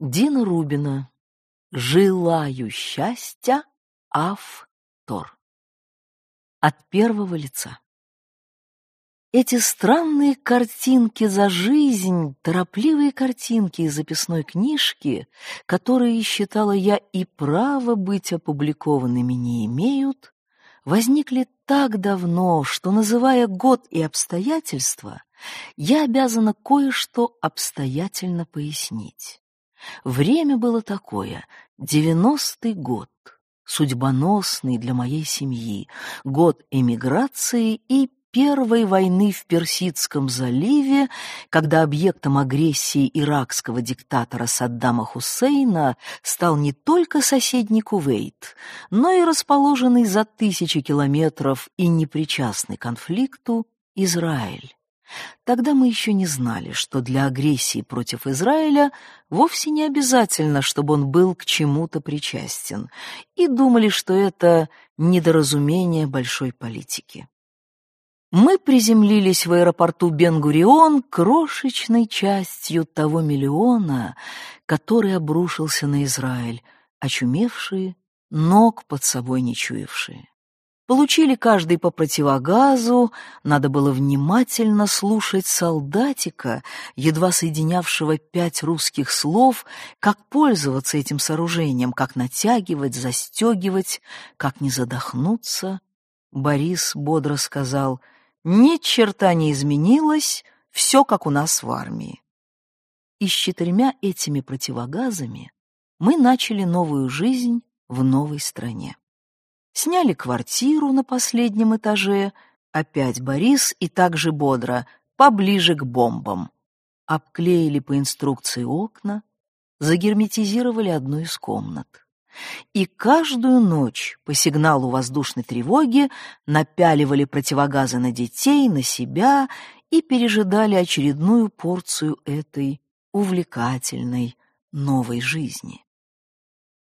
Дина Рубина. Желаю счастья, автор. От первого лица. Эти странные картинки за жизнь, торопливые картинки из записной книжки, которые, считала я, и право быть опубликованными не имеют, возникли так давно, что, называя год и обстоятельства, я обязана кое-что обстоятельно пояснить. Время было такое, девяностый год, судьбоносный для моей семьи, год эмиграции и Первой войны в Персидском заливе, когда объектом агрессии иракского диктатора Саддама Хусейна стал не только соседний Кувейт, но и расположенный за тысячи километров и непричастный конфликту Израиль. Тогда мы еще не знали, что для агрессии против Израиля вовсе не обязательно, чтобы он был к чему-то причастен, и думали, что это недоразумение большой политики. Мы приземлились в аэропорту Бен-Гурион крошечной частью того миллиона, который обрушился на Израиль, очумевшие, ног под собой не чуявшие. Получили каждый по противогазу, надо было внимательно слушать солдатика, едва соединявшего пять русских слов, как пользоваться этим сооружением, как натягивать, застегивать, как не задохнуться. Борис бодро сказал, «Ни черта не изменилось, все как у нас в армии». И с четырьмя этими противогазами мы начали новую жизнь в новой стране. Сняли квартиру на последнем этаже, опять Борис и также бодро, поближе к бомбам. Обклеили по инструкции окна, загерметизировали одну из комнат. И каждую ночь по сигналу воздушной тревоги напяливали противогазы на детей, на себя и пережидали очередную порцию этой увлекательной новой жизни.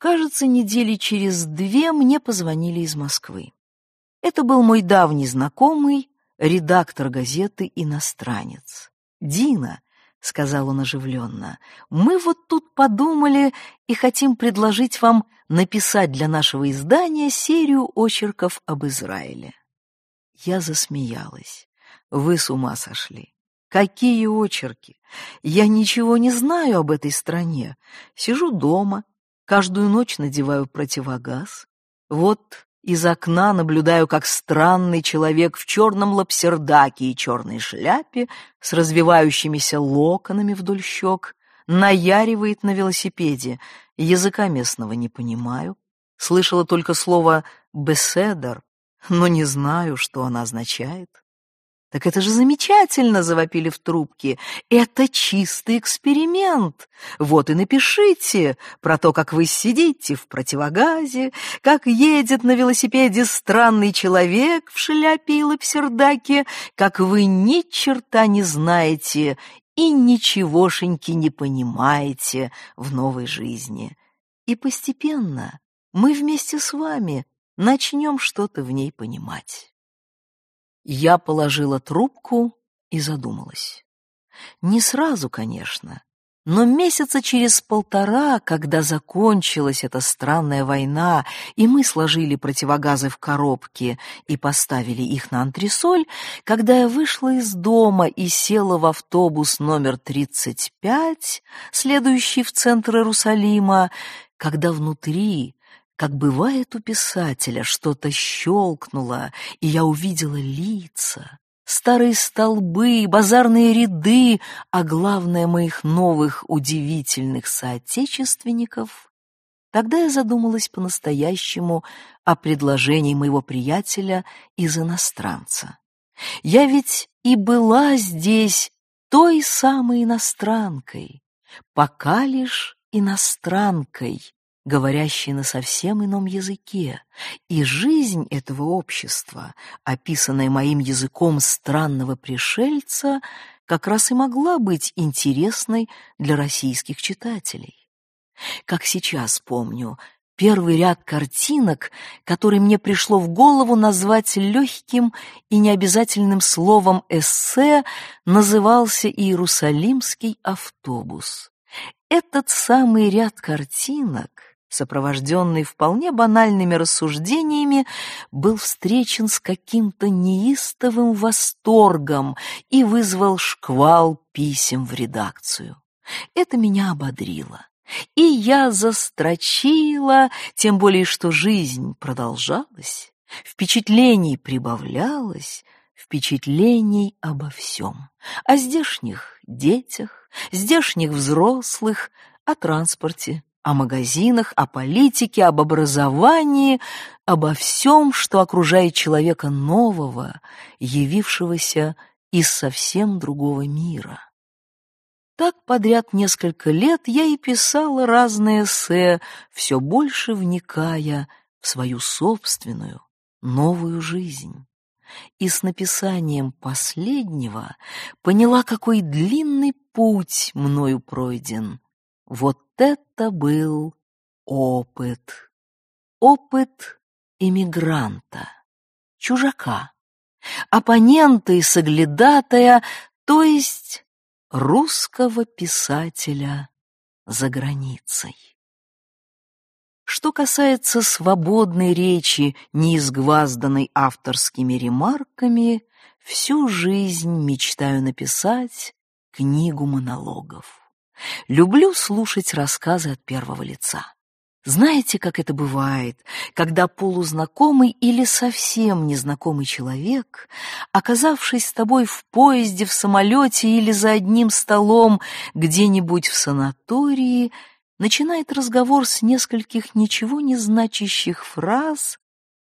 Кажется, недели через две мне позвонили из Москвы. Это был мой давний знакомый, редактор газеты «Иностранец». «Дина», — сказал он оживленно, — «мы вот тут подумали и хотим предложить вам написать для нашего издания серию очерков об Израиле». Я засмеялась. «Вы с ума сошли. Какие очерки? Я ничего не знаю об этой стране. Сижу дома, Каждую ночь надеваю противогаз. Вот из окна наблюдаю, как странный человек в черном лапсердаке и черной шляпе с развивающимися локонами вдоль щек наяривает на велосипеде. Языка местного не понимаю. Слышала только слово «беседер», но не знаю, что она означает. «Так это же замечательно!» — завопили в трубке. «Это чистый эксперимент! Вот и напишите про то, как вы сидите в противогазе, как едет на велосипеде странный человек в шляпе и лапсердаке, как вы ни черта не знаете и ничегошеньки не понимаете в новой жизни. И постепенно мы вместе с вами начнем что-то в ней понимать». Я положила трубку и задумалась. Не сразу, конечно, но месяца через полтора, когда закончилась эта странная война, и мы сложили противогазы в коробки и поставили их на антресоль, когда я вышла из дома и села в автобус номер 35, следующий в центр Иерусалима, когда внутри как бывает у писателя, что-то щелкнуло, и я увидела лица, старые столбы, базарные ряды, а главное, моих новых удивительных соотечественников, тогда я задумалась по-настоящему о предложении моего приятеля из иностранца. Я ведь и была здесь той самой иностранкой, пока лишь иностранкой, говорящий на совсем ином языке, и жизнь этого общества, описанная моим языком странного пришельца, как раз и могла быть интересной для российских читателей. Как сейчас помню, первый ряд картинок, который мне пришло в голову назвать легким и необязательным словом «эссе», назывался «Иерусалимский автобус». Этот самый ряд картинок, сопровожденный вполне банальными рассуждениями, был встречен с каким-то неистовым восторгом и вызвал шквал писем в редакцию. Это меня ободрило. И я застрочила, тем более что жизнь продолжалась, впечатлений прибавлялось, впечатлений обо всем. О здешних детях, здешних взрослых, о транспорте, о магазинах, о политике, об образовании, обо всем, что окружает человека нового, явившегося из совсем другого мира. Так подряд несколько лет я и писала разные эссе, все больше вникая в свою собственную новую жизнь. И с написанием последнего поняла, какой длинный путь мною пройден. Вот это был опыт. Опыт эмигранта, чужака, оппонента и соглядатая, то есть русского писателя за границей. Что касается свободной речи, неизгвазданной авторскими ремарками, всю жизнь мечтаю написать книгу монологов. Люблю слушать рассказы от первого лица. Знаете, как это бывает, когда полузнакомый или совсем незнакомый человек, оказавшись с тобой в поезде, в самолете или за одним столом где-нибудь в санатории, начинает разговор с нескольких ничего не значащих фраз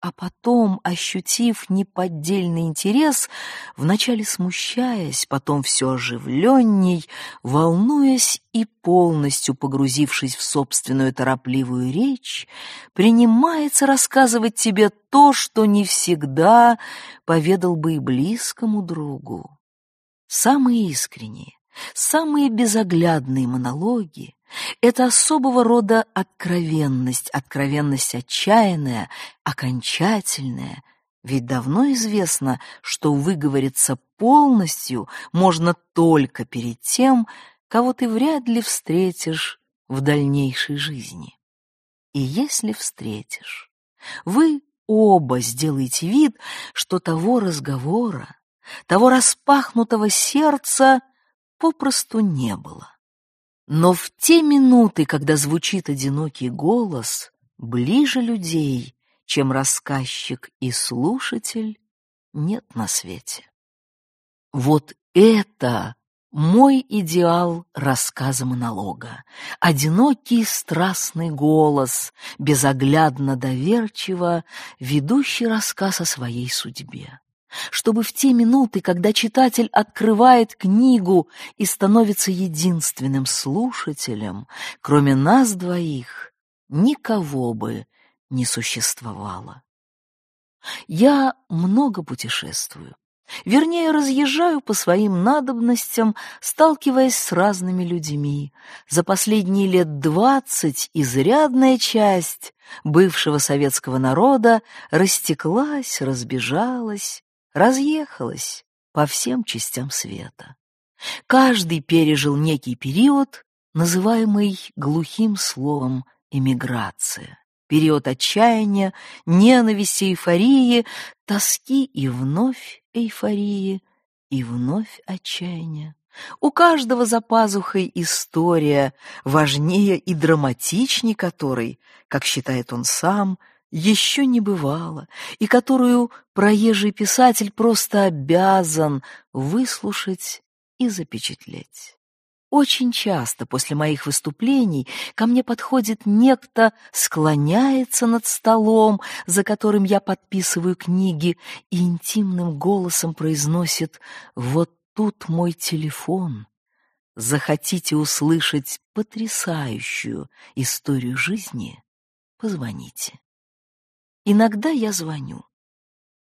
а потом, ощутив неподдельный интерес, вначале смущаясь, потом все оживленней, волнуясь и полностью погрузившись в собственную торопливую речь, принимается рассказывать тебе то, что не всегда поведал бы и близкому другу. Самые искренние, самые безоглядные монологи это особого рода откровенность, откровенность отчаянная, окончательная, ведь давно известно, что выговориться полностью можно только перед тем, кого ты вряд ли встретишь в дальнейшей жизни. И если встретишь, вы оба сделаете вид, что того разговора, того распахнутого сердца попросту не было. Но в те минуты, когда звучит одинокий голос, ближе людей, чем рассказчик и слушатель, нет на свете. Вот это мой идеал рассказа-монолога. Одинокий страстный голос, безоглядно доверчиво, ведущий рассказ о своей судьбе чтобы в те минуты, когда читатель открывает книгу и становится единственным слушателем, кроме нас двоих, никого бы не существовало. Я много путешествую. Вернее, разъезжаю по своим надобностям, сталкиваясь с разными людьми. За последние лет двадцать изрядная часть бывшего советского народа растеклась, разбежалась, разъехалась по всем частям света. Каждый пережил некий период, называемый глухим словом эмиграция. Период отчаяния, ненависти, эйфории, тоски и вновь эйфории, и вновь отчаяния. У каждого за пазухой история, важнее и драматичней которой, как считает он сам, еще не бывало, и которую проезжий писатель просто обязан выслушать и запечатлеть. Очень часто после моих выступлений ко мне подходит некто, склоняется над столом, за которым я подписываю книги, и интимным голосом произносит «Вот тут мой телефон». Захотите услышать потрясающую историю жизни? Позвоните. Иногда я звоню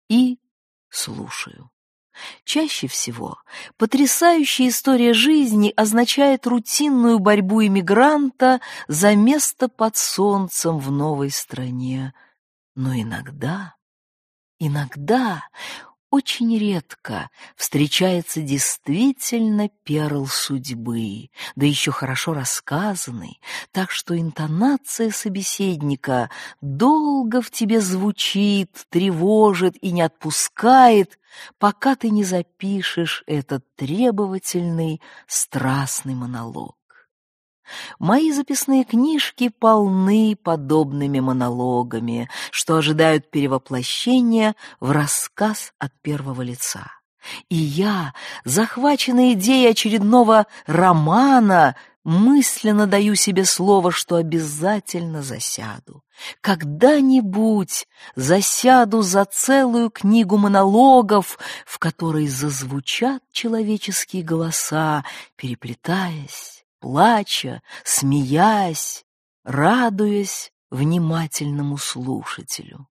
и слушаю. Чаще всего потрясающая история жизни означает рутинную борьбу иммигранта за место под солнцем в новой стране. Но иногда, иногда, очень редко встречается действительно перл судьбы, да еще хорошо рассказанный, так что интонация собеседника долго в тебе звучит, тревожит и не отпускает, пока ты не запишешь этот требовательный, страстный монолог. Мои записные книжки полны подобными монологами, что ожидают перевоплощения в рассказ от первого лица. И я, захваченная идеей очередного романа, мысленно даю себе слово, что обязательно засяду. Когда-нибудь засяду за целую книгу монологов, в которой зазвучат человеческие голоса, переплетаясь плача, смеясь, радуясь внимательному слушателю.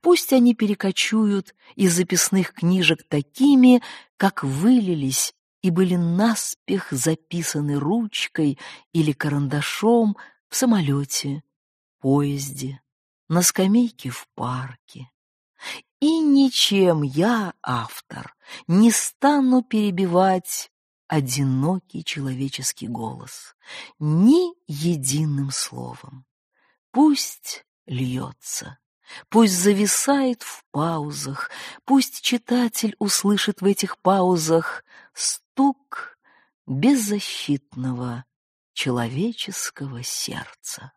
Пусть они перекочуют из записных книжек такими, как вылились и были наспех записаны ручкой или карандашом в самолете, поезде, на скамейке в парке. И ничем я, автор, не стану перебивать одинокий человеческий голос, ни единым словом. Пусть льется, пусть зависает в паузах, пусть читатель услышит в этих паузах стук беззащитного человеческого сердца.